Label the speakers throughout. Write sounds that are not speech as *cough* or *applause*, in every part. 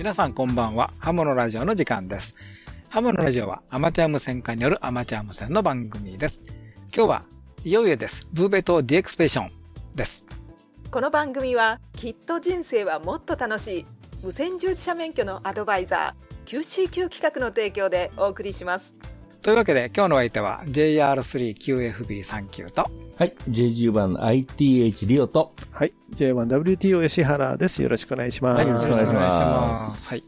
Speaker 1: 皆さんこんばんは。ハモのラジオの時間です。ハモのラジオはアマチュア無線化によるアマチュア無線の番組です。今日はいよいよです。ブーベト DX ペーションです。
Speaker 2: この番組はきっと人生はもっと楽しい無線従事者免許のアドバイザー QCQ 企画の提供でお送りします。
Speaker 1: というわけで今日の相手は JR3QFB39 と
Speaker 3: はい J10-ITH リオと
Speaker 4: はい J1WTO 吉原です。よろしくお願いします。はい、
Speaker 1: よろしくお願いします。はい。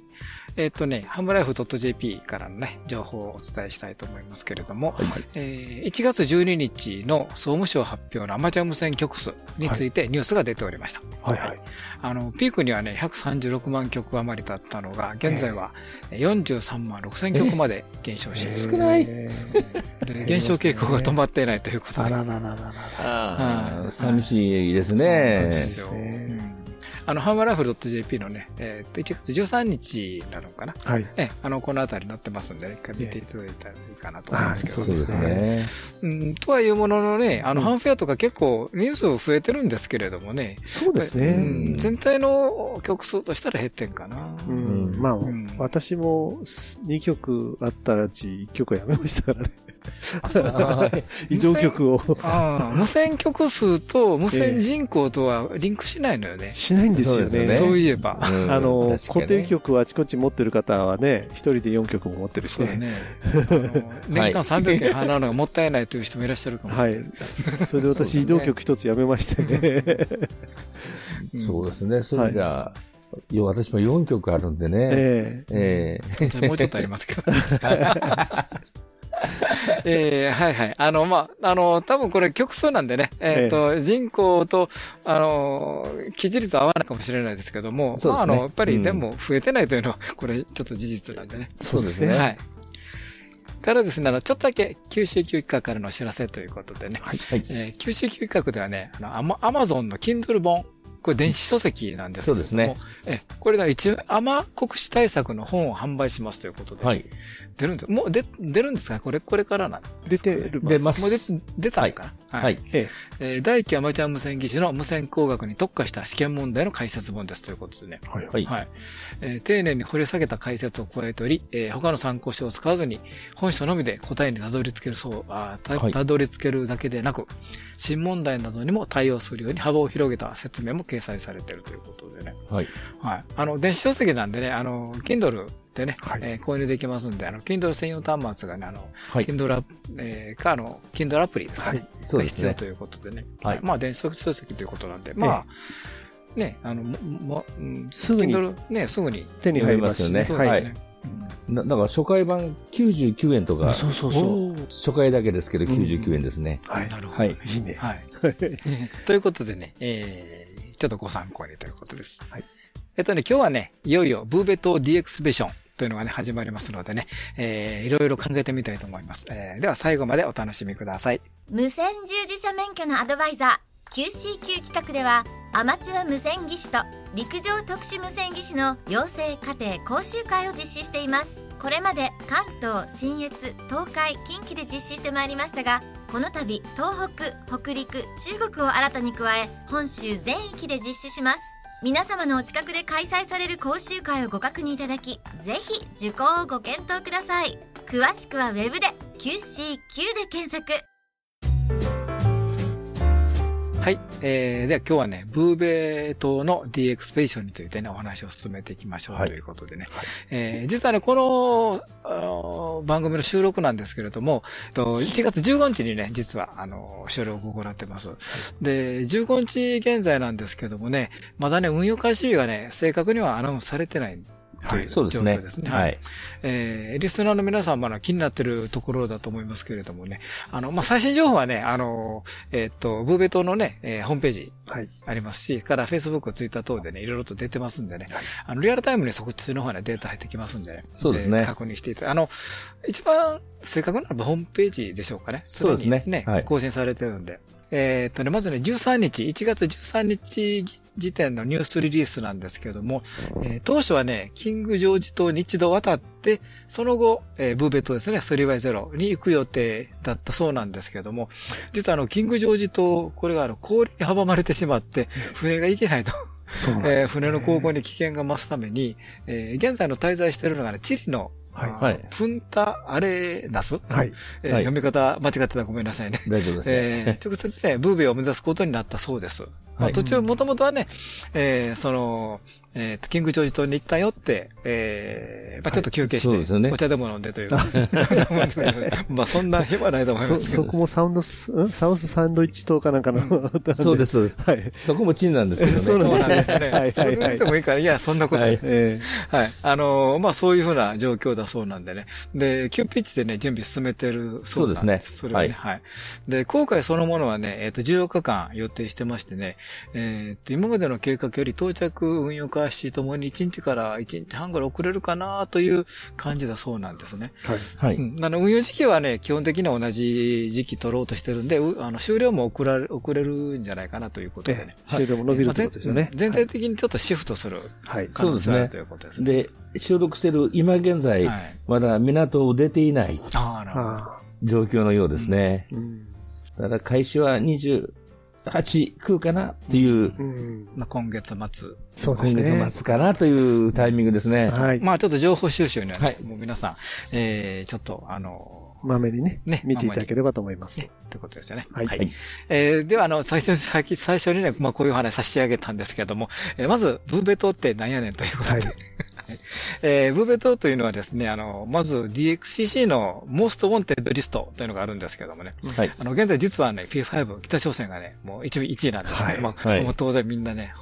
Speaker 1: えっ、ー、とね、ハムライフ .jp からのね、情報をお伝えしたいと思いますけれども、はい、えー、1月12日の総務省発表のアマチュア無線局数についてニュースが出ておりました。はい、はい、はい。あの、ピークにはね、136万曲余りだったのが、現在は43万6千曲まで減少し、
Speaker 3: 少ない。
Speaker 1: で、減少傾向が止まっていないということで。あ
Speaker 4: ららららら。あ
Speaker 3: あ、寂しいですね。そう
Speaker 1: ですよ。うんあの、ハンマーライフル .jp のね、えっ、ー、と、1月13日なのかな。はい。え、あの、このあたり載ってますんで、ね、一回見ていただいたらいいかなと思うんですけど。
Speaker 3: そうですね。
Speaker 1: うん、とはいうもののね、あの、ハンフェアとか結構ニュース増えてるんですけれどもね。
Speaker 4: そうですね。
Speaker 1: うん、全体の曲数としたら減ってんかな。
Speaker 4: うん。まあ、私も2曲あったらうち1曲やめましたからね。*laughs* 移動局を
Speaker 1: 無線局数と無線人口とはリンクしないのよね。
Speaker 4: しないんですよね。
Speaker 1: そういえば。あ
Speaker 4: の、固定局あちこち持ってる方はね、一人で4曲も持ってるしね。
Speaker 1: 年間300件払うのがもったいないという人もいらっしゃるかもしれない。はい。
Speaker 4: それで私移動局一つやめましてね。
Speaker 3: そうですね。それじゃあ、私も4曲あるんでね。
Speaker 1: えええ。もうちょっとありますけど。*laughs* *laughs* えー、はいはい。あの、まあ、あの、多分これ曲数なんでね、えっ、ー、と、えー、人口と、あの、きじりと合わないかもしれないですけども、ね、まあ、あの、やっぱりでも増えてないというのは、*laughs* これちょっと事実なんでね。
Speaker 4: そうですね。
Speaker 1: はい。からですね、あの、ちょっとだけ九州級企画からのお知らせということでね。はい。えー、九州級企画ではね、あの、アマゾンの Kindle 本これ電子書籍なんですけども、そうですね。え、これが一応、甘国史対策の本を販売しますということで、はい。出るんですもう出、出るんですか？これ、これからなん
Speaker 4: 出てる
Speaker 1: 出ます。もう出、出たのかな？はい。はい、ええー、第一期アマチュア無線技師の無線工学に特化した試験問題の解説本ですということでね。はい。はい。はい、えー、丁寧に掘り下げた解説を加えており、えー、他の参考書を使わずに、本書のみで答えにたどり着けるそう、あた、たどり着けるだけでなく、新問題などにも対応するように幅を広げた説明も掲載されているということでね。はい。はい。あの、電子書籍なんでね、あの、Kindle でね、はい、えー、購入できますんで、あの、Kindle 専用端末がね、あの、はい、Kindle、えー、か、あの、Kindle アプリですかね。はい。そうですね。必要ということでね。はい。まあ、電子書籍ということなんで、まあ、ね、あの、も、うん、すぐに、ね、すぐに
Speaker 4: 手に入りますよね。はい。
Speaker 3: だから初回版99円とか、そうそうそう。初回だけですけど99円ですね。
Speaker 1: はい。なるほど。はい。いいね。はい。*laughs* ということでね、えー、ちょっとご参考にということです。はい。えっとね、今日はね、いよいよブーベト DX ベーションというのがね、始まりますのでね、えー、いろいろ考えてみたいと思います。えー、では最後までお楽しみください。
Speaker 5: 無線従事者免許のアドバイザー、QCQ 企画では、アマチュア無線技師と陸上特殊無線技師の養成課程講習会を実施していますこれまで関東信越東海近畿で実施してまいりましたがこの度東北北陸中国を新たに加え本州全域で実施します。皆様のお近くで開催される講習会をご確認いただきぜひ受講をご検討ください。詳しくは Web で QCQ で検索。
Speaker 1: はい。えー、では今日はね、ブーベ島の DX ペーションについてね、お話を進めていきましょうということでね。はい、えー、実はね、この番組の収録なんですけれども、1月15日にね、実は、あの、収録を行ってます。で、15日現在なんですけどもね、まだね、運用開始日がね、正確にはアナウンスされてないという状況ですね。はい。えー、リスナーの皆さんまだ気になってるところだと思いますけれどもね、あの、まあ、最新情報はね、あの、えっ、と、ブーベ島のね、えー、ホームページ、ありますし、から Facebook、Twitter 等でね、いろいろと出てますんでね、はい、あの、リアルタイムにそこちの方にデータ入ってきますんで、ね、
Speaker 3: そうですね。
Speaker 1: 確認していたあの、一番正確なのはホームページでしょうかね。
Speaker 3: そうですね。
Speaker 1: ね、はい、更新されてるんで。えっとね、まずね、13日、1月13日時点のニュースリリースなんですけども、えー、当初はね、キングジョージ島に一度渡って、その後、えー、ブーベ島ですね、3x0 に行く予定だったそうなんですけども、実はあの、キングジョージ島、これがあの、氷に阻まれてしまって、船が行けないと。えー、船の航行に危険が増すために、えー、現在の滞在しているのがね、チリのはい。プンタアレナスはい。えー、読み方間違ってたらごめんなさいね。
Speaker 3: 大丈夫です、ね。え
Speaker 1: ー、直接ね、ブーベを目指すことになったそうです。まあ、途中、もともとはね、えー、その、えっ、ー、と、キングジョージ島に行ったよって、えー、まあちょっと休憩して、はいね、お茶でも飲んでというか、*laughs* まあそんな日はないと思います
Speaker 4: そ、*laughs* そこもサウンドス、サウスサンドイッチ島かなんかの、
Speaker 3: そうです、そうです。はい。そこもチンなんですけどね。
Speaker 1: そうなんですね。はい。それでもいいから、いや、そんなことないです。はい。はい、あのー、まあそういうふうな状況だそうなんでね。で、急ピッチでね、準備進めてるそうですね。それはね、はい、はい。で、航海そのものはね、えっ、ー、と、14日間予定してましてね、えっ、ー、と、今までの計画より到着運用開始ともに1日から1日半ぐらい遅れるかなという感じだそうなんですね。はい。はい。うん、あの、運用時期はね、基本的には同じ時期取ろうとしてるんで、あの、終了も遅られ、遅れるんじゃないかなということでね。
Speaker 4: 終了も伸びるということですよね。
Speaker 1: 全体的にちょっとシフトする可能性があるということです
Speaker 3: ね。で、収録してる今現在、まだ港を出ていない状況のようですね。だから開始は20、8、9かなっていう。うん、
Speaker 1: まあ、今月末。
Speaker 3: そうですね。今月末かなというタイミングですね。
Speaker 1: はい。まあ、ちょっと情報収集にはね、はい、もう皆さん、えー、ちょっと、あの、
Speaker 4: まめにね、ね見ていただければと思います。ね、
Speaker 1: ということですよね。はい。はい、えー、では、あの、最初に、最初にね、まあ、こういう話差し上げたんですけども、えー、まず、ブーベトって何やねんということで。はいえー、ブーベトというのはですね、あの、まず DXCC の Most Wanted リストというのがあるんですけどもね。はい。あの、現在実はね、P5、北朝鮮がね、もう 1, 1位なんですけど、はい、まあ、はい、もう当然みんなね、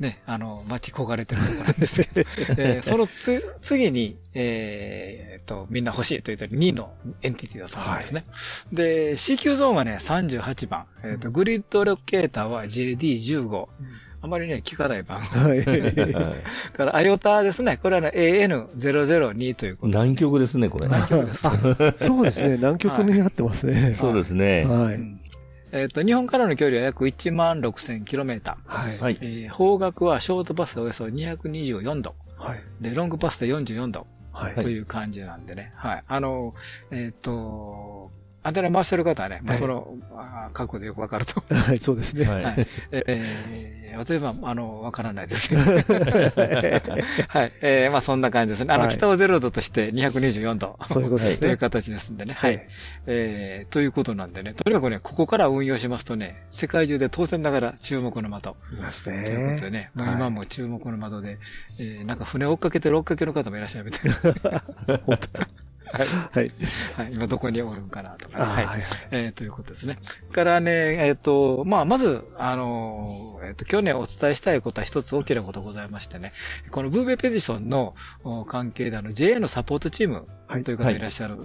Speaker 1: ね、あの、待ち焦がれてるところなんですけど、*laughs* えー、そのつ、次に、えー、と、みんな欲しいと言ったら2位のエンティティだそうなんですね。はい、で、CQ ゾーンはね、38番、えっ、ー、と、グリッドロケーターは JD15、うんあまりね、聞かない番号。はい。*laughs* から、アヨタですね。これはね、AN002 ということ。
Speaker 3: 南極ですね、これ。
Speaker 1: 南極です。
Speaker 4: そうですね。南極になってますね。*laughs*
Speaker 3: そうですね。はい。
Speaker 1: えっ、と、日本からの距離は約1万6000キロメーター。はい。えー、方角はショートパスでおよそ224度。はい。で、ロングパスで44度。はい。という感じなんでね。はい。あの、えっ、と、アンテナ回してる方はね、まあ、その、はい、角度でよくわかると。*laughs*
Speaker 4: はい、そうですね。はい。
Speaker 1: えー、例えば、あの、わからないですけど。*laughs* はい。えー、まあ、そんな感じですね。あの、北を0度として224度。
Speaker 4: そういうことですね。と
Speaker 1: いう形ですんでね。はい。えー、ということなんでね、とにかくね、ここから運用しますとね、世界中で当然ながら注目の的。
Speaker 4: いますね。
Speaker 1: ということでね、まあ、今も注目の的で、えー、なんか船追っかけてる追っかけの方もいらっしゃるみたいな。本 *laughs* 当はい。はい。はい。今どこにおるんかなとか、はい。はい、えー、ということですね。からね、えっ、ー、と、まあ、まず、あの、えっ、ー、と、去年お伝えしたいことは一つ大きなことございましてね、このブーベペディションの関係であの、JA のサポートチームという方いらっしゃる、は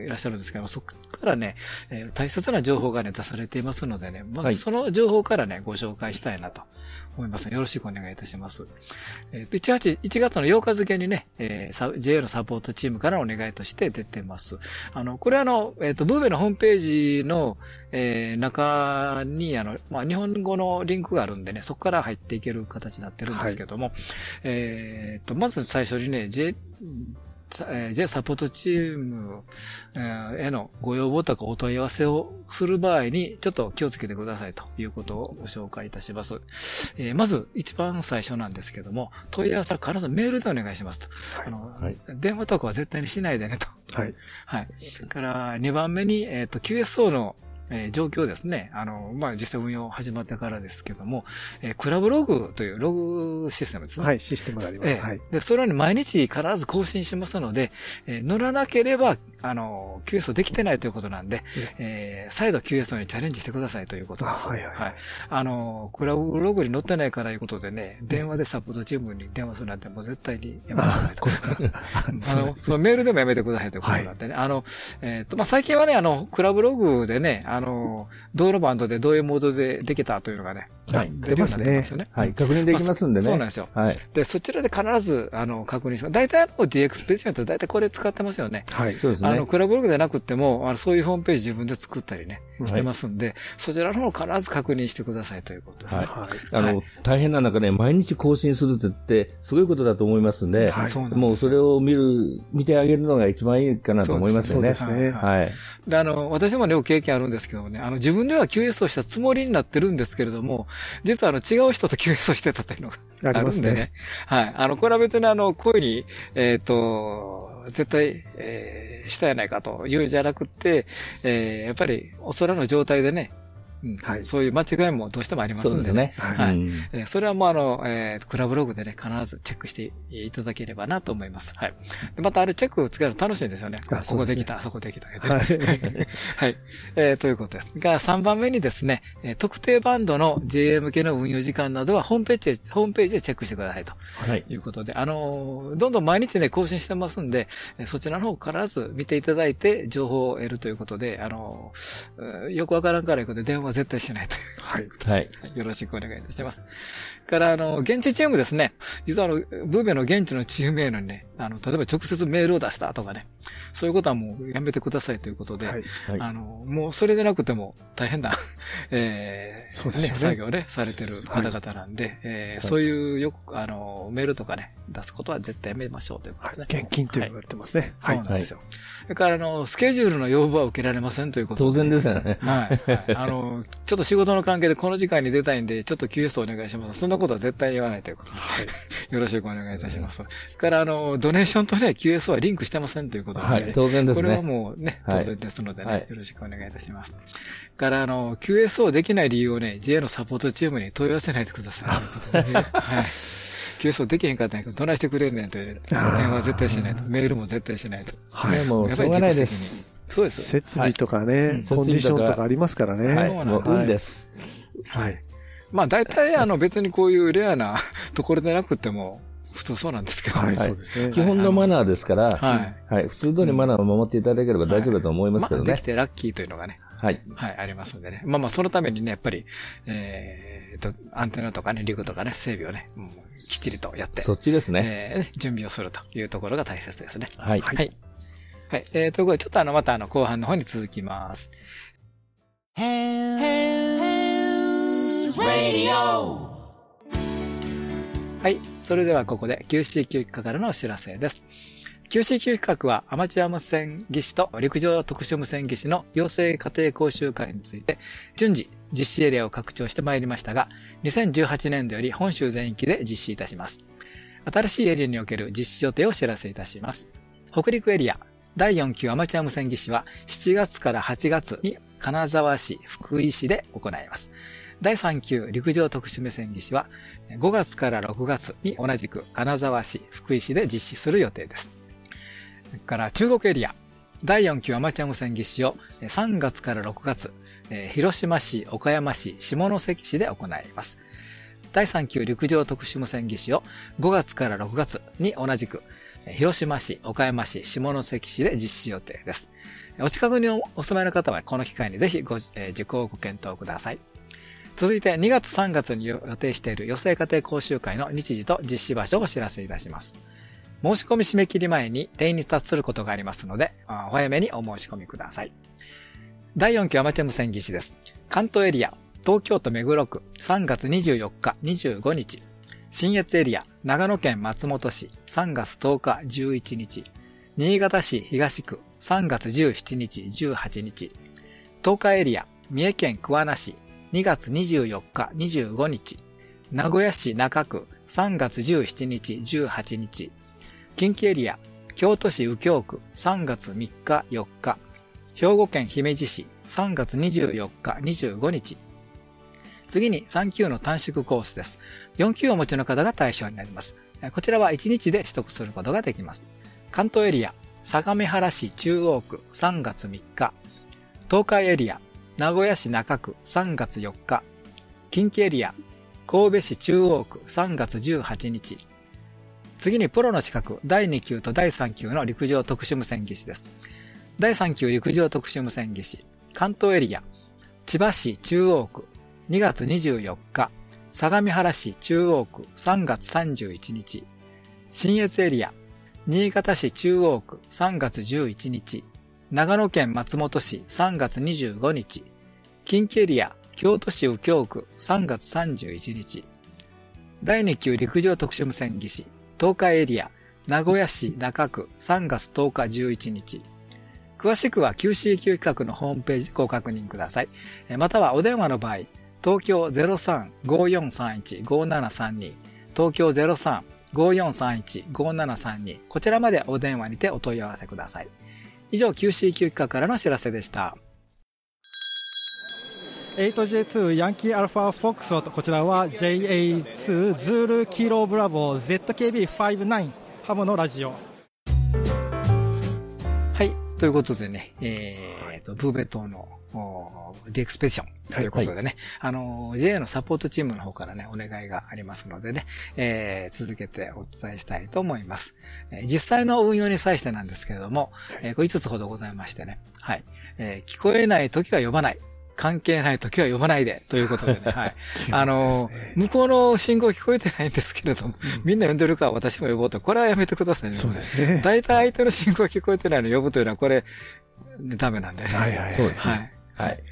Speaker 1: い、いらっしゃるんですけどそこからね、えー、大切な情報がね、出されていますのでね、まずその情報からね、ご紹介したいなと思います。よろしくお願いいたします。えー、1, 8 1月の8日付にね、えー、JA のサポートチームからお願いとして出てます。あの、これあの、えっ、ー、と、ブーベのホームページの、えー、中に、あの、まあ、日本語のリンクがあるんでね、そこから入っていける形になってるんですけども、はい、えっと、まず最初にね、J、えー、じゃあサポートチーム、へのご要望とかお問い合わせをする場合に、ちょっと気をつけてくださいということをご紹介いたします。えー、まず、一番最初なんですけども、問い合わせは必ずメールでお願いしますと。はい、あの、はい、電話とかは絶対にしないでねと。はい。はい。それから、2番目に、えっ、ー、と、QSO のえー、状況ですね。あの、まあ、実際運用始まってからですけども、えー、クラブログというログシステムですね。
Speaker 4: はい、システムがあります。えー、
Speaker 1: はい。で、それに毎日必ず更新しますので、えー、乗らなければ、あの、QS できてないということなんで、えー、再度 QS にチャレンジしてくださいということです。はいはい。はい。あの、クラブログに載ってないからいうことでね、電話でサポートチームに電話するなんてもう絶対にやめてくださいと。あ *laughs* の、そのメールでもやめてくださいということなんでね。はい、あの、えっ、ー、と、まあ、最近はね、あの、クラブログでね、ああの、どのバンドでどういうモードでできたというのがね、
Speaker 4: はい、出ますね。
Speaker 3: はい、確認できますんでね。
Speaker 1: そうなんですよ。はい。で、そちらで必ず、あの、確認します。大体、あの、DX ページメント大体これ使ってますよね。
Speaker 3: はい。そうですね。
Speaker 1: あの、クラブログでなくても、あの、そういうホームページ自分で作ったりね、してますんで、そちらの方必ず確認してくださいということですね。はい。
Speaker 3: あの、大変な中ね、毎日更新するって言って、すごいことだと思いますんで、はい。もうそれを見る、見てあげるのが一番いいかなと思いますよね。
Speaker 1: そうですね。はい。で、あの、私もね、経験あるんですけどね、あの、自分では QS をしたつもりになってるんですけれども、実はあの、違う人と QS をしてたというのがあるんでね。ねはい。あの、これは別にあの、こういうふうに、えっ、ー、と、絶対、えー、したやないかというんじゃなくて、えー、やっぱりお空の状態でね、はい、そういう間違いもどうしてもありますんでね。はい。えそれはもうあの、えー、クラブログでね、必ずチェックしていただければなと思います。はい。またあれチェックをつけるの楽しいんですよね。ここできた、そこできた。はい。はい。えー、ということです。が、3番目にですね、特定バンドの JA 向けの運用時間などはホームページで、ホームページでチェックしてくださいと。はい。いうことで、あの、どんどん毎日ね、更新してますんで、そちらの方必ず見ていただいて情報を得るということで、あの、よくわからんからいうことで電話は絶対しないと。はい。はい。よろしくお願いいたします。から、あの、現地チームですね。実はあの、ブーベの現地のチーム名のにね、あの、例えば直接メールを出したとかね、そういうことはもうやめてくださいということで、はい。あの、もうそれでなくても大変な、*laughs* えー、そうですね。作業ね、されてる方々なんで、はい、えー、そういうよく、あの、メールとかね、出すことは絶対やめましょうということですね。
Speaker 4: はい、現金と言われてますね。
Speaker 1: はい。そうなんですよ。それから、あの、スケジュールの要望は受けられませんということ
Speaker 3: で。当然ですよね。
Speaker 1: はい。あの、ちょっと仕事の関係でこの時間に出たいんで、ちょっと QS お願いします。そんなことは絶対言わないということで。はい。よろしくお願いいたします。それから、あの、ドネーションとね、QS はリンクしてませんということで、
Speaker 3: はい、当然ですね。
Speaker 1: これはもうね、当然ですのでね、よろしくお願いいたします。から、あの、QSO できない理由をね、JA のサポートチームに問い合わせないでください。はい。QSO できへんかったんやけど、どないしてくれんねんという。電話絶対しないと。メールも絶対しないと。
Speaker 3: はい。もう、やっぱり自己責任。
Speaker 1: そうです。
Speaker 4: 設備とかね、コンディションとかありますからね。
Speaker 3: はい。もう、運です。
Speaker 1: はい。まあ大体あの別にこういうレアな *laughs* ところでなくても、普通そうなんですけど、
Speaker 3: はい、そうですね。基本のマナーですから、はい。はい。普通通りマナーを守っていただければ大丈夫だと思いますけどね。
Speaker 1: できてラッキーというのがね。はい。はい、ありますんでね。まあまあ、そのためにね、やっぱり、えーと、アンテナとかね、リグとかね、整備をね、もうきっちりとやって。
Speaker 3: そっちですね。
Speaker 1: えー、準備をするというところが大切ですね。はい。はい。はい。えー、ということで、ちょっとあの、またあの、後半の方に続きます。はい。それではここで QCQ 企画からのお知らせです。QCQ 企画はアマチュア無線技師と陸上特殊無線技師の養成家庭講習会について順次実施エリアを拡張してまいりましたが、2018年度より本州全域で実施いたします。新しいエリアにおける実施予定をお知らせいたします。北陸エリア第4級アマチュア無線技師は7月から8月に金沢市、福井市で行います。第3級陸上特殊目線技師は5月から6月に同じく金沢市、福井市で実施する予定です。それから中国エリア、第4級アマチュア無線技師を3月から6月、広島市、岡山市、下関市で行います。第3級陸上特殊無線技師を5月から6月に同じく広島市、岡山市、下関市で実施予定です。お近くにお住まいの方はこの機会にぜひご、受講をご検討ください。続いて2月3月に予定している予定家庭講習会の日時と実施場所をお知らせいたします。申し込み締め切り前に定員に達することがありますので、お早めにお申し込みください。第4期アマチュア無線技師です。関東エリア、東京都目黒区、3月24日、25日。新越エリア、長野県松本市、3月10日、11日。新潟市東区、3月17日、18日。東海エリア、三重県桑名市、2月24日、25日、名古屋市中区3月17日、18日、近畿エリア、京都市右京区3月3日、4日、兵庫県姫路市3月24日、25日。次に3級の短縮コースです。4級をお持ちの方が対象になります。こちらは1日で取得することができます。関東エリア、相模原市中央区3月3日、東海エリア、名古屋市中区3月4日、近畿エリア、神戸市中央区3月18日、次にプロの資格第2級と第3級の陸上特殊無線技師です。第3級陸上特殊無線技師、関東エリア、千葉市中央区2月24日、相模原市中央区3月31日、新越エリア、新潟市中央区3月11日、長野県松本市3月25日、近畿エリア、京都市右京区3月31日、第2級陸上特殊無線技師、東海エリア、名古屋市中区3月10日11日、詳しくは QCQ 企画のホームページでご確認ください。またはお電話の場合、東京03-5431-5732、東京03-5431-5732、こちらまでお電話にてお問い合わせください。以上、QCQ 企画からの知らせでした。
Speaker 6: 8J2 ヤンキーアルファフォックスロットこちらは JA2 ズールキロブラボー ZKB59 ハムのラジオ
Speaker 1: はいということでね、えー、とブーベ島のディエクスペディションということでね、はい、あの、JA のサポートチームの方からね、お願いがありますのでね、えー、続けてお伝えしたいと思います。えー、実際の運用に際してなんですけれども、えー、これ5つほどございましてね、はい。えー、聞こえないときは呼ばない。関係ない時は呼ばないで、ということでね。*laughs* はい。あの、向こうの信号聞こえてないんですけれども、みんな呼んでるから私も呼ぼうと、これはやめてくださいね。
Speaker 4: そうですね。
Speaker 1: 大体相手の信号聞こえてないの呼ぶというのは、これ、ダメなんで、ね。
Speaker 4: はいはい。
Speaker 1: そうですね。はい。はい。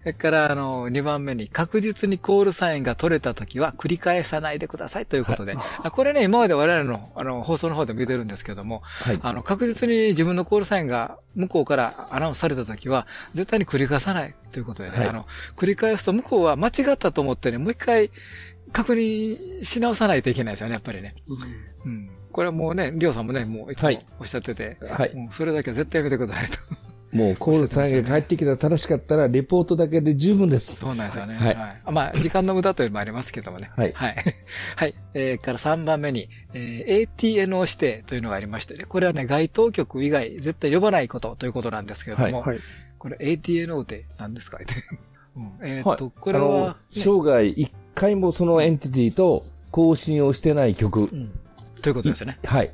Speaker 1: それから、あの、2番目に、確実にコールサインが取れたときは繰り返さないでくださいということで、はい、これね、今まで我々の、あの、放送の方でも言ってるんですけども、はい、あの、確実に自分のコールサインが向こうからアナウンスされたときは、絶対に繰り返さないということでね、はい、あの、繰り返すと向こうは間違ったと思ってね、もう一回確認し直さないといけないですよね、やっぱりね。うん。うん、これはもうね、りょうさんもね、もういつもおっしゃってて、はい。それだけは絶対やめてくださいと。
Speaker 3: もうコールさんが帰ってきたら正しかったら、レポートだけで十分です。
Speaker 1: そうなんですよね。はい。はい、まあ、時間の無駄というのもありますけどもね。はい。はい。*laughs* はい。えー、から3番目に、えー、ATNO 指定というのがありましてね、これはね、該当局以外絶対呼ばないことということなんですけれども、はい。これ ATNO って何ですか？*laughs*
Speaker 3: うん、えっ、ー、と、はい、これは、ね、生涯一回もそのエンティティと更新をしてない曲。うん、
Speaker 1: ということですね。
Speaker 3: はい。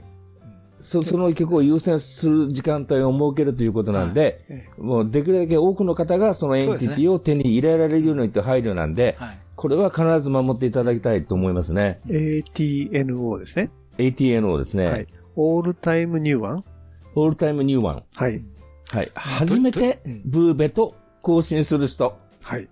Speaker 3: そ *laughs* その曲を優先する時間帯を設けるということなんで、はい、もうできるだけ多くの方がそのエンティティを手に入れられるようにという配慮なんで、はい、これは必ず守っていただきたいと思いますね。
Speaker 4: ATNO ですね。
Speaker 3: ATNO ですね。はい。all time new one？all time new one。
Speaker 4: はい。
Speaker 3: はい。初めてブーベと交信する人。
Speaker 4: はい。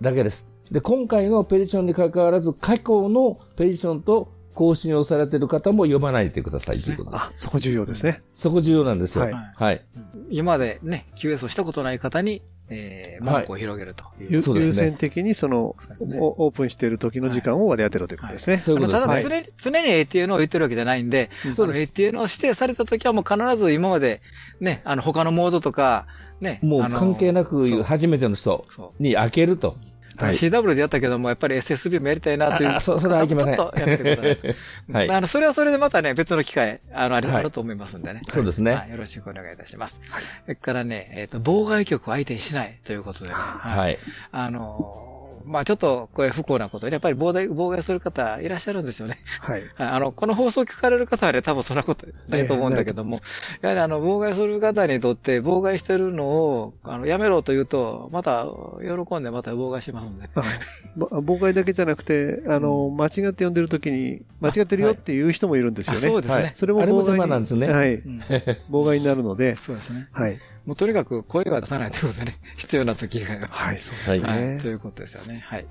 Speaker 3: だけです。で、今回のペディションに関わらず、過去のペディションと交信をされている方も呼ばないでくださいということです。
Speaker 4: あ、そこ重要ですね。
Speaker 3: そこ重要なんですよ。はい。はい。
Speaker 1: 今までね、QS をしたことない方に、えー、門戸を広げると
Speaker 4: いう。優先的にその、オープンしている時の時間を割り当てろということですね。
Speaker 1: そういうことです。ただ常に、常に ATN を言ってるわけじゃないんで、ATN を指定された時はもう必ず今まで、ね、あの、他のモードとか、ね。
Speaker 3: もう関係なく初めての人に開けると。
Speaker 1: はい、CW でやったけども、やっぱり SSB もやりたいなという。
Speaker 3: そ、それはいきません。
Speaker 1: ちょっとやめてください。はい。あの、それはそれでまたね、別の機会、あの、あると思いますんでね。
Speaker 3: そうですね。
Speaker 1: はい。よろしくお願いいたします。はい。それからね、えっと、妨害局を相手にしないということでね。はい。あの、まあちょっとこれ不幸なことで、やっぱり妨害、妨害する方いらっしゃるんですよね。はい。*laughs* あの、この放送聞かれる方はね、多分そんなことないと思うんだけども、やはりあの、妨害する方にとって妨害してるのを、あの、やめろと言うと、また、喜んでまた妨害しますんで。*laughs*
Speaker 4: 妨害だけじゃなくて、あの、間違って呼んでる時に、間違ってるよっていう人もいるんですよね。
Speaker 1: そうですね。
Speaker 4: それも妨害なんですね。はい。*laughs* 妨害になるので、
Speaker 1: そうですね。
Speaker 4: はい。
Speaker 1: もうとにかく声は出さないということでね、*laughs* 必要な時以外は。
Speaker 4: はい、そうですね、
Speaker 1: はい。ということですよね。はい。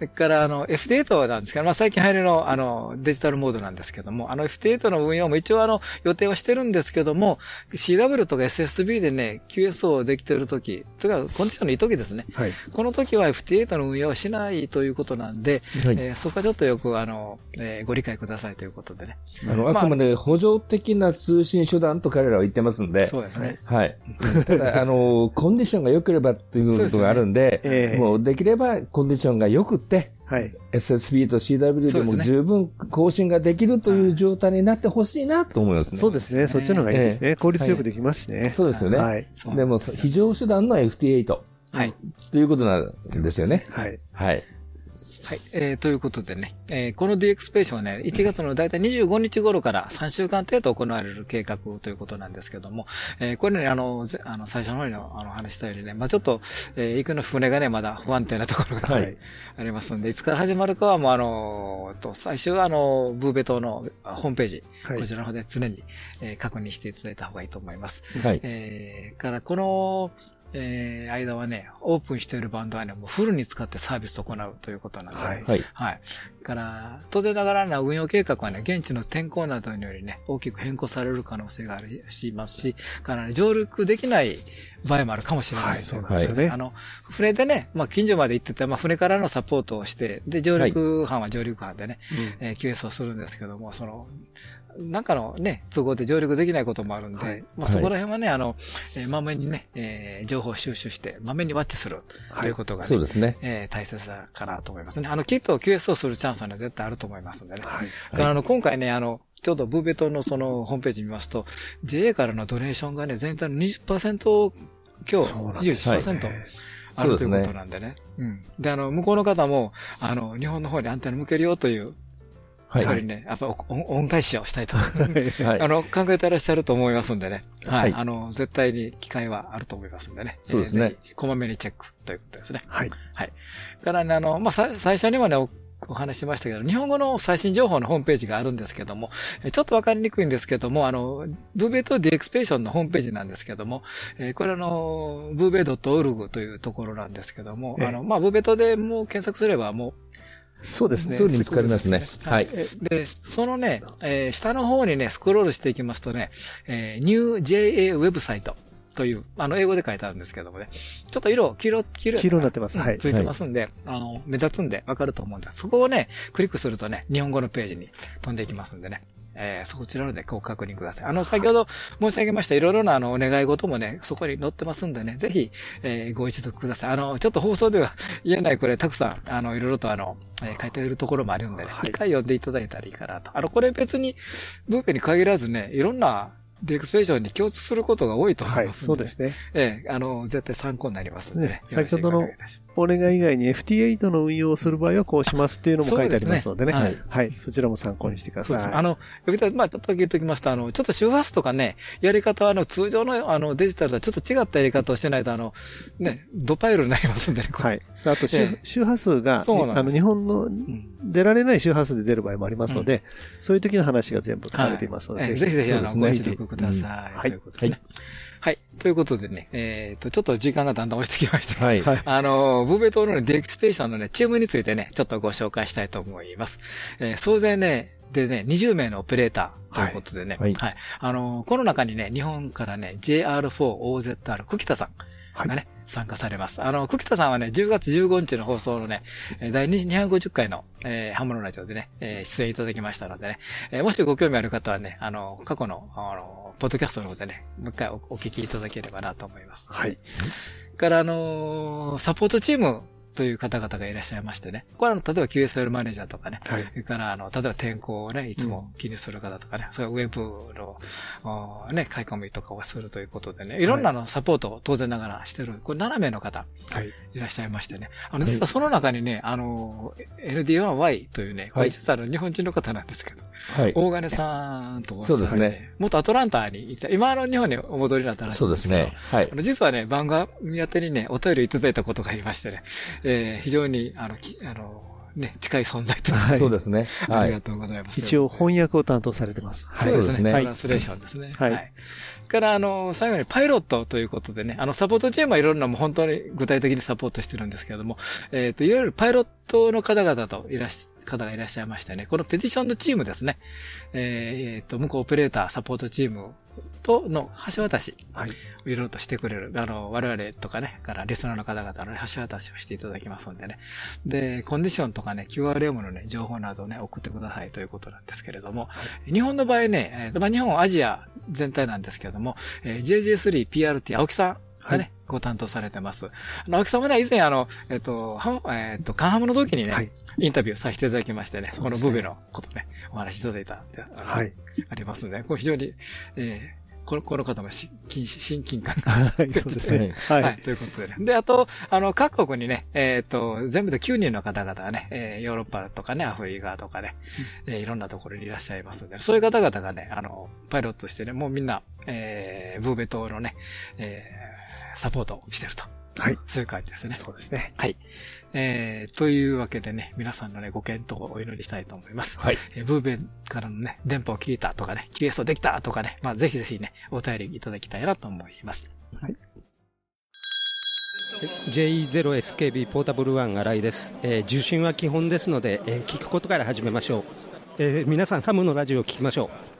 Speaker 1: それから、あの、F8 なんですけど、まあ、最近入りの、あの、デジタルモードなんですけども、あの F8 の運用も一応あの、予定はしてるんですけども、CW とか SSB でね、QSO できてるとき、というか、コンディションのいいときですね。はい。この時は F8 の運用はしないということなんで、はい、えー、そこはちょっとよく、あの、えー、ご理解くださいということでね。
Speaker 3: あの、あ、くまで補助的な通信手段と彼らは言ってますんで。
Speaker 1: そうですね。
Speaker 3: はい。ただ、あの、コンディションが良ければっていうことがあるんで、でねえー、もうできればコンディションが良くって、はい、SSB と CW でも十分更新ができるという状態になってほしいなと思いますね。
Speaker 4: そうですね。そっちの方がいいですね。効率よくできますしね。
Speaker 3: そうですよね。はい。でも、非常手段の FT8。はい。ということなんですよね。
Speaker 4: はい。
Speaker 3: はい。
Speaker 1: はい。えー、ということでね、えー、この DX ペーションはね、1月のだいたい25日頃から3週間程度行われる計画ということなんですけども、えー、これね、あの、あの最初の方にのあの話したようにね、まあちょっと、えー、行くの船がね、まだ不安定なところが、はい、ありますので、いつから始まるかはもうあの、と最初はあの、ブーベ島のホームページ、はい、こちらの方で常に、えー、確認していただいた方がいいと思います。はい。えー、からこの、えー、間はね、オープンしているバンドはね、もうフルに使ってサービスを行うということなんで、ね、はい。はい。から、当然ながらな運用計画はね、現地の天候などによりね、大きく変更される可能性がありしますし、から、ね、上陸できない場合もあるかもしれない、そうなんですよね。あの、船でね、まあ、近所まで行ってて、まあ、船からのサポートをして、で、上陸班は上陸班でね、はい、えー、QS をするんですけども、その、なんかのね、都合で上陸できないこともあるんで、はい、まあそこら辺はね、あの、えー、まめにね、えー、情報収集して、まめにワッチするということがね、そうですね。えー、大切だかなと思いますね。あの、きっと QS をするチャンスはね、絶対あると思いますんでね。はい。からあの、今回ね、あの、ちょうどブーベトのそのホームページ見ますと、JA からのドネーションがね、全体の20%今日、21%。あるということなんでね。うん。で、あの、向こうの方も、あの、日本の方にアンテナ向けるよというやはりね、やっぱ恩返しをしたいと、*laughs* はい、あの、考えてらっしゃると思いますんでね。はい。あの、絶対に機会はあると思いますんでね。そうですね。こまめにチェックということですね。はい。はい。からね、あの、まあ、最初にもね、お話しましたけど、日本語の最新情報のホームページがあるんですけども、ちょっとわかりにくいんですけども、あの、ブーベ島 DX ペディションのホームページなんですけども、えー、これあの、ブーベイ .org というところなんですけども、あの、まあ、ブーベ島でもう検索すればもう、
Speaker 4: そうですね。
Speaker 3: すぐに見つかりますね。はい。
Speaker 1: で、そのね、えー、下の方にね、スクロールしていきますとね、えー、New JA ウェブサイト。という、あの、英語で書いてあるんですけどもね。ちょっと色、黄色、
Speaker 4: 黄色。黄色になってます。はい。
Speaker 1: ついてますんで、あの、目立つんでわかると思うんで、そこをね、クリックするとね、日本語のページに飛んでいきますんでね。えー、そちらのでご確認ください。あの、先ほど申し上げました、いろいろなあの、お願い事もね、そこに載ってますんでね、ぜひ、えー、ご一読ください。あの、ちょっと放送では言えないこれ、たくさん、あの、いろいろとあの、えー、書いているところもあるんでね、一、回読んでいただいたらいいかなと。あの、これ別に、ブーベに限らずね、いろんな、 DX ペディションに共通することが多いと思いますはい、
Speaker 4: そうですね。
Speaker 1: ええあの、絶対参考になりますので、ね、
Speaker 4: 先ほどのお願い以外に FT8 の運用をする場合はこうしますっていうのも書いてありますのでね。でねはい、はい。そちらも参考にしてください。
Speaker 1: あの、まあ、ちょっと言っておきますと、あの、ちょっと周波数とかね、やり方はあの、通常のあの、デジタルとはちょっと違ったやり方をしてないと、あの、ね、どパイルになりますんでね。
Speaker 4: はい。あと周、周波数が、あの、日本の、出られない周波数で出る場合もありますので、そういう時の話が全部書かれていますので、
Speaker 1: ぜひぜひ、あの、ご一読ください。はい。ということですね。はい。ということでね、えっ、ー、と、ちょっと時間がだんだん落ちてきましたけど、はい。あの、ブーベトのディレクトスペーションのね、チームについてね、ちょっとご紹介したいと思います。えー、総勢ね、でね、20名のオペレーターということでね、はい。はい、あの、この中にね、日本からね、JR4OZR、久北さんがね、はい参加されます。あの、久北さんはね、10月15日の放送のね、第250回の、えー、ハムのラジオでね、えー、出演いただきましたのでね、えー、もしご興味ある方はね、あの、過去の、あの、ポッドキャストの方でね、もう一回お聞きいただければなと思います。はい。から、あのサポートチームという方々がいらっしゃいましてね。これは、例えば QSL マネージャーとかね。はい。それから、あの、例えば天候をね、いつも気にする方とかね。うん、それウェブの、ね、買い込みとかをするということでね。いろんなのサポートを当然ながらしてる、これ7名の方、はい。いらっしゃいましてね。あの、実はその中にね、あの、ND1Y というね、これ実はあの、日本人の方なんですけど。はい。大金さんと、
Speaker 3: そうですね。
Speaker 1: 元アトランタにいた、今あの日本にお戻りになったらしいんですけど。そうですね。はい。あの、実はね、番組宛てにね、お便りいただいたことがありましてね。えー、非常に、あの、きあの、ね、近い存在と
Speaker 3: はい、そうですね。
Speaker 1: ありがとうございます。
Speaker 4: 一応翻訳を担当されてます。
Speaker 1: はい、そうですね。トランスレーションですね。はい。はい、から、あの、最後にパイロットということでね、あの、サポートチームはいろんなも本当に具体的にサポートしてるんですけれども、えっ、ー、と、いわゆるパイロットの方々といらし、方がいらっしゃいましてね、このペティションのチームですね、えっ、ー、と、向こうオペレーター、サポートチームとの橋渡し、はい。いろいろとしてくれる。あの、我々とかね、からリスナーの方々の、ね、橋渡しをしていただきますんでね。で、コンディションとかね、QRM のね、情報などね、送ってくださいということなんですけれども、はい、日本の場合ね、えー、まあ、日本、アジア全体なんですけれども、えー、JJ3、PRT、青木さんがね、はい、ご担当されてます。あの、青木さんはね、以前あの、えっ、と、は、えっ、と、カンハムの時にね、はい、インタビューさせていただきましてね、ねこのブベのことね、お話しいただいた、はい。ありますので、これ非常に、えー、このこの方も親近感
Speaker 4: が。はい、そうですね。
Speaker 1: はい。はい、ということでね。で、あと、あの、各国にね、えっ、ー、と、全部で9人の方々がね、えー、ヨーロッパとかね、アフリカとかね、うん、えー、いろんなところにいらっしゃいますので、そういう方々がね、あの、パイロットしてね、もうみんな、えー、ブーベ島のね、えー、サポートをしてると。
Speaker 4: はい。
Speaker 1: そういう感じですね。
Speaker 4: そうですね。
Speaker 1: はい。えー、というわけでね、皆さんのね、ご検討をお祈りしたいと思います。
Speaker 3: はい。
Speaker 1: えー、ブーベンからのね、電波を聞いたとかね、QS をできたとかね、まあ、ぜひぜひね、お便りいただきたいなと思います。はい。
Speaker 7: J0SKB ポータブルワン新井です、えー、受信は基本ですので、えー、聞くことから始めましょう、えー、皆さんハムのラジオを聞きましょう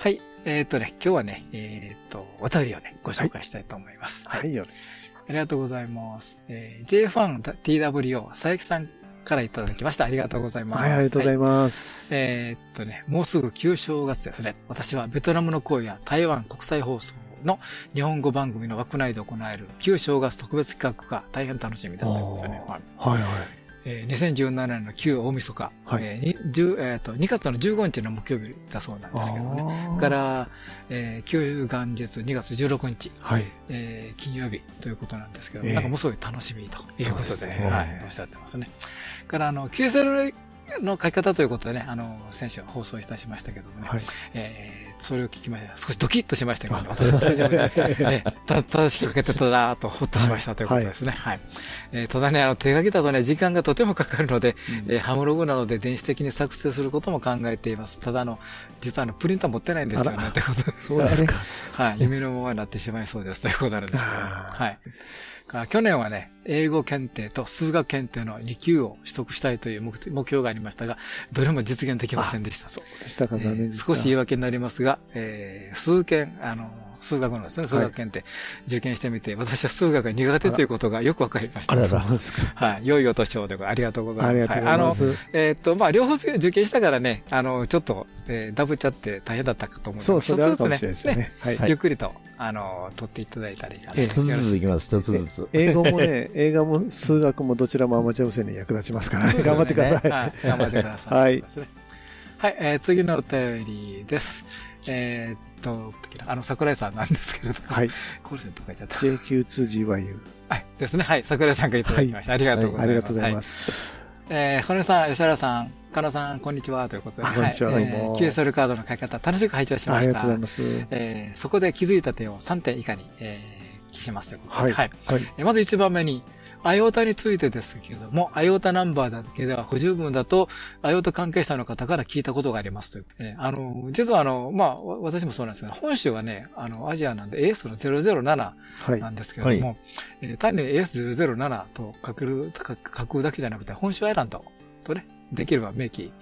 Speaker 1: はい、えー、っとね、今日はね、えー、っと、お便りをね、ご紹介したいと思います。
Speaker 4: はい、はい、よろしくお願いします。
Speaker 1: ありがとうございます。えー、JFANTWO 佐伯さんからいただきました。ありがとうございます。
Speaker 4: はい、ありがとうございます。
Speaker 1: はい、えー、っとね、もうすぐ旧正月ですね。私はベトナムの声や台湾国際放送の日本語番組の枠内で行える旧正月特別企画が大変楽しみです、ね。
Speaker 4: はい、はい。
Speaker 1: えー、2017年の旧大晦日、はい。えー 2, えー、と2月の15日の木曜日だそうなんですけどね。から、えー、旧元日2月16日、はい。えー、金曜日ということなんですけど、えー、なんかもうすごい楽しみということで、でね、はい、おっしゃってますね。から、あの、QSL の書き方ということでね、あの、先週放送いたしましたけどもね、はい、えー、それを聞きました。少しドキッとしましたけど、私は大丈夫で、ね、*laughs* 正しく書けてたなとほっとしましたということですね。はい。はい、えー、ただね、あの、手書きだとね、時間がとてもかかるので、うん、えー、ハムログなので電子的に作成することも考えています。ただ、あの、実はあの、プリンター持ってないんですよね、ということで。
Speaker 4: そうですか。
Speaker 1: はい。夢のままになってしまいそうですということなんですけど、はい。去年はね、英語検定と数学検定の2級を取得したいという目標がありましたが、どれも実現できませんでした。
Speaker 4: そうでしたか、残念
Speaker 1: です少し言い訳になりますが、えー、数件、あの、数学のですね、数学検定、受験してみて、私は数学が苦手ということがよくわかりました。*laughs* はい。良いお年をでありがとうございます。あ
Speaker 4: りがとうございます。はい、あの、
Speaker 1: えっ、と、まあ、両方受験したからね、あの、ちょっと、えー、ダブっちゃって大変だったかと思う
Speaker 4: そう、それはかもしれないですね。
Speaker 1: はい。ゆっくりと、あの、取っていただいたらいいかな。
Speaker 3: 一つずついきます、一つずつ。
Speaker 4: 英語もね、映画も数学もどちらもアマチュア無線に役立ちますからね。頑張ってください。
Speaker 1: はい。頑張ってください。*laughs* はい。はい、えー、次のお便りです。えー、っと、あの、桜井さんなんですけれども、はい。コールセント書いちゃった。
Speaker 4: JQ2GYU。
Speaker 1: はい。ですね。はい。桜井さんからいただきました。はい、ありがとうございます。ありがとうございます。はいえー、小野さん、吉原さん、加納さん、こんにちは、ということで。
Speaker 4: こんにちは、はい、え
Speaker 1: ー、QSL カードの書き方、楽しく拝聴しました。あ
Speaker 4: りがとうございます。
Speaker 1: えー、そこで気づいた点を3点以下に、えー、聞きますということで。はい。はい。はい、まず1番目に、アイオタについてですけれども、アイオタナンバーだけでは不十分だと、アイオタ関係者の方から聞いたことがありますという。えー、あの、実はあの、まあ、私もそうなんですけど、本州はね、あの、アジアなんで AS の007なんですけれども、はいえー、単に AS007 と書く、書くだけじゃなくて、本州アイランドとね、できれば明記、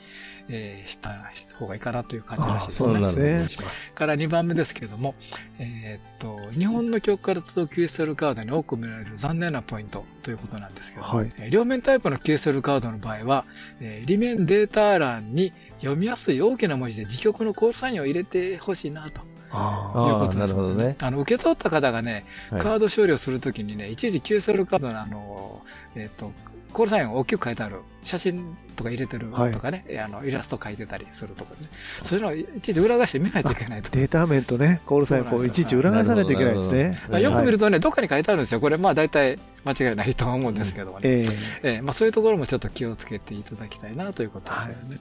Speaker 1: えー、した方がいいかなという感じらしいですね。そうなんですね。から2番目ですけれども、えー、っと、日本の曲から届く QSL カードに多く見られる残念なポイントということなんですけど、はい、両面タイプの QSL カードの場合は、えー、裏面データ欄に読みやすい大きな文字で自曲のコールサインを入れてほしいなと。
Speaker 3: いうことですね。ね。
Speaker 1: あの、受け取った方がね、カード処理をするときにね、一時 QSL カードのあの、えっ、と、コールサインを大きく書いてある写真とか入れてるとかね、はい、あのイラスト書いてたりするとかですね。そういうのをいちいち裏返して見ないといけないと。
Speaker 4: データ面とね、コールサインをいちいち裏返さないといけないですね。
Speaker 1: よく見るとね、どっかに書いてあるんですよ。これまあ大体間違いないと思うんですけどもね。えー、えー、まあそういうところもちょっと気をつけていただきたいなということですね。はい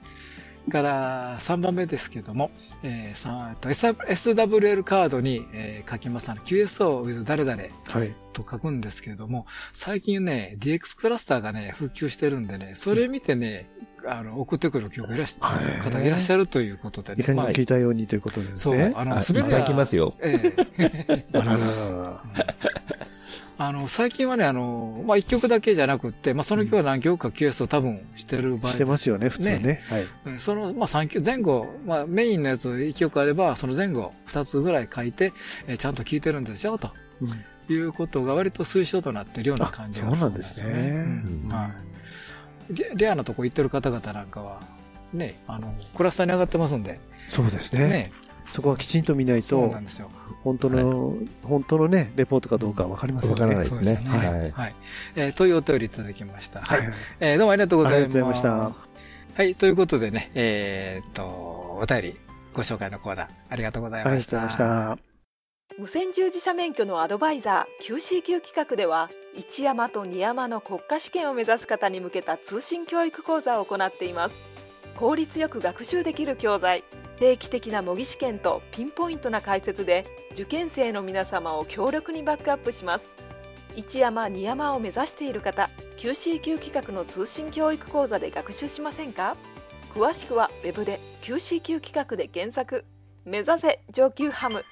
Speaker 1: から3番目ですけども、えー、SWL カードに、えー、書きます。あの、QSO with 誰々と書くんですけれども、はい、最近ね、DX クラスターがね、復旧してるんでね、それ見てね、あの、送ってくる曲いらし、方いらっしゃるということで
Speaker 4: ね。いかに聞いたようにということですね。そう、
Speaker 3: あの、すべては。きますよ。え
Speaker 4: えあらららら。
Speaker 1: あの、最近はね、あの、まあ、一曲だけじゃなくて、まあ、その曲は何曲か QS を多分してる場合、
Speaker 4: ね、してますよね、普通ね。ね
Speaker 1: はい。その、まあ、三曲、前後、まあ、メインのやつ一曲あれば、その前後二つぐらい書いて、えー、ちゃんと聴いてるんですよ、と。いうことが割と推奨となってるような感じ
Speaker 4: が、ね、そうなんですね。うん、は
Speaker 1: い。レアなとこ行ってる方々なんかは、ね、あの、クラスターに上がってますんで。
Speaker 4: そうですね。ねそこはきちんと見ないと、そうなんですよ。本当の、はい、本当のね、レポートかどうかわかりませんね。
Speaker 3: わからないですね。はい。
Speaker 1: はい。えー、というお便りいただきました。はい。えー、どうもありがとうございました。ありがとうございました。はい、ということでね、えー、っと、お便り、ご紹介のコーナー、ありがとうございました。ありがとうございました。
Speaker 2: 無線従事者免許のアドバイザー QCQ 企画では一山と二山の国家試験を目指す方に向けた通信教育講座を行っています効率よく学習できる教材定期的な模擬試験とピンポイントな解説で受験生の皆様を強力にバックアップします。一山二山を目指している方 QCQ 企画の通信教育講座で学習しませんか？詳しくは Web で QCQ 企画で検索。目指せ上級ハム。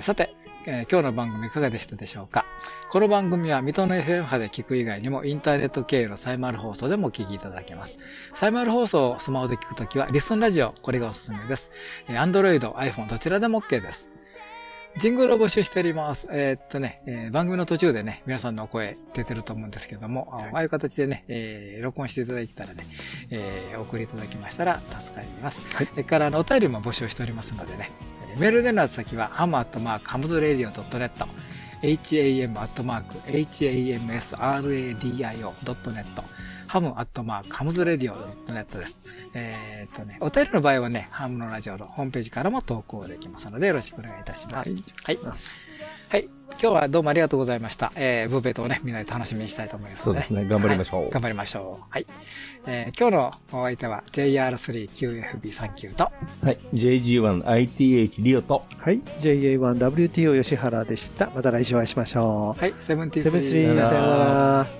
Speaker 1: さて、えー、今日の番組いかがでしたでしょうか？この番組は水戸の FM 波で聞く以外にもインターネット経由のサイマル放送でもお聞きいただけます。サイマル放送をスマホで聞くときはリスンラジオ、これがおすすめです。えー、Android、iPhone どちらでも OK です。ジングルを募集しております。えー、っとね、えー、番組の途中でね、皆さんのお声出てると思うんですけども、はい、ああいう形でね、えー、録音していただいたらね、えー、お送りいただきましたら助かります。はい、それから、あの、お便りも募集しておりますのでね、メールでの先は、 ham アットマーク、 hamsradio.net、ham アットマーク、hamsradio.net、 ham アットマーク、 hamsradio.net です。えー、っとね、お便りの場合はね、ハムのラジオのホームページからも投稿できますので、よろしくお願いいたします。はい。はい。はい、今日はどうもありがとうございました。えー、ブーベ島をね、みんなで楽しみにしたいと思います、
Speaker 3: ね、そうですね。頑張りましょう。
Speaker 1: はい、頑張りましょう。はい。えー、今日のお相手は JR3QFB39 と、
Speaker 3: はい。JG1ITH リオと、
Speaker 4: はい。JA1WTO 吉原でした。また来週お会いしましょ
Speaker 1: う。はい。セブンティ
Speaker 4: ーセブンスリー、さよなら。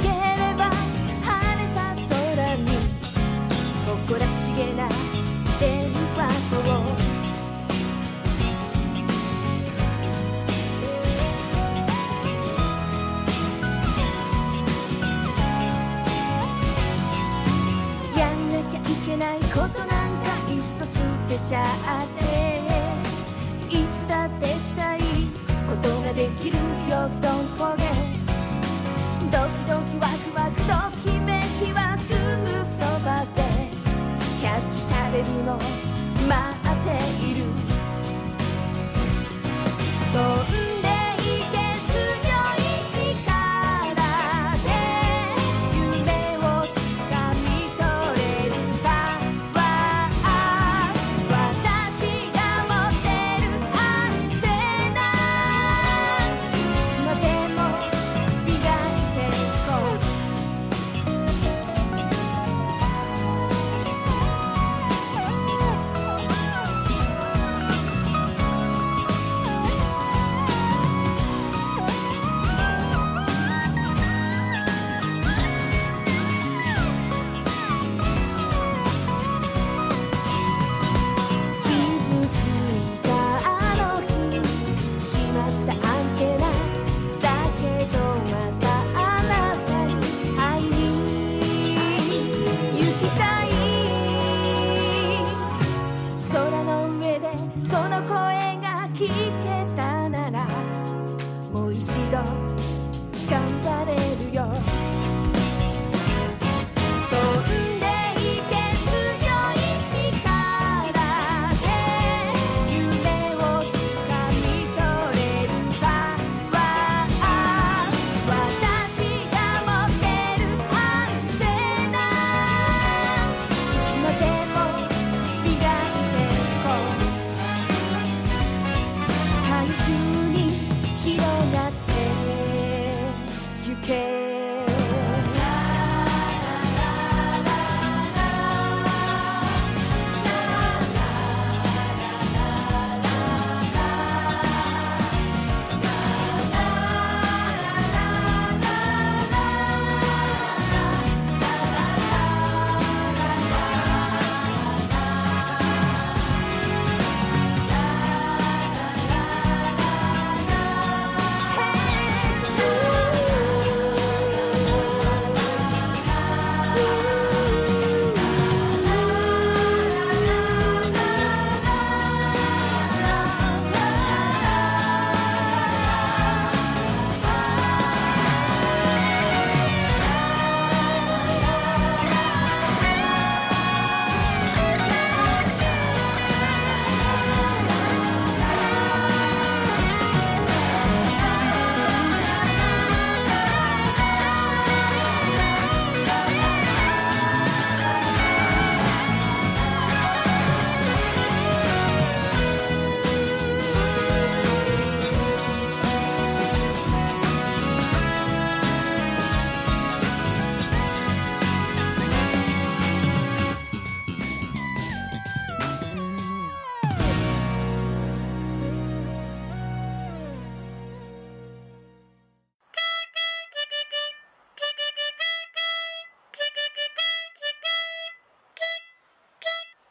Speaker 2: ちゃっていつだってしたいことができるよ。Don't forget ドキドキワクワクときめきはすぐそばで。キャッチされるの待っている。